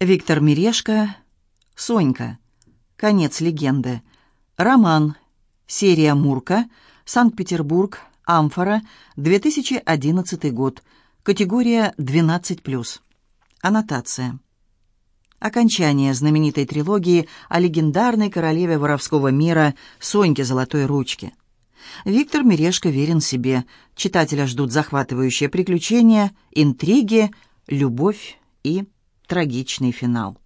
Виктор Мирешко, Сонька. Конец легенды. Роман. Серия Мурка. Санкт-Петербург. Амфора. 2011 год. Категория 12+. Аннотация. Окончание знаменитой трилогии о легендарной королеве воровского мира Соньке Золотой Ручки. Виктор Мирешко верен себе. Читателя ждут захватывающие приключения, интриги, любовь и трагичный финал.